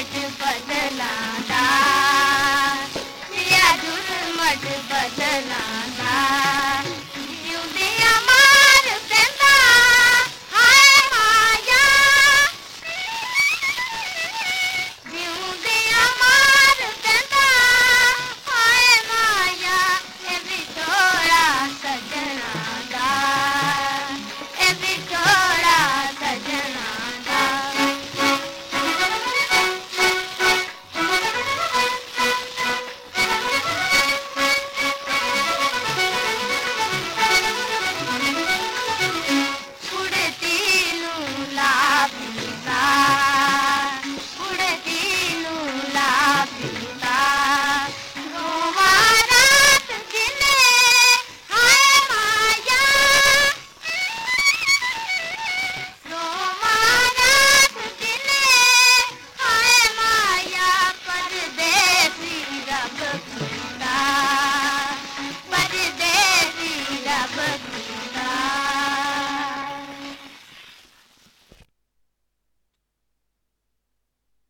मट बदलांदा या जुर्मट बदलांदा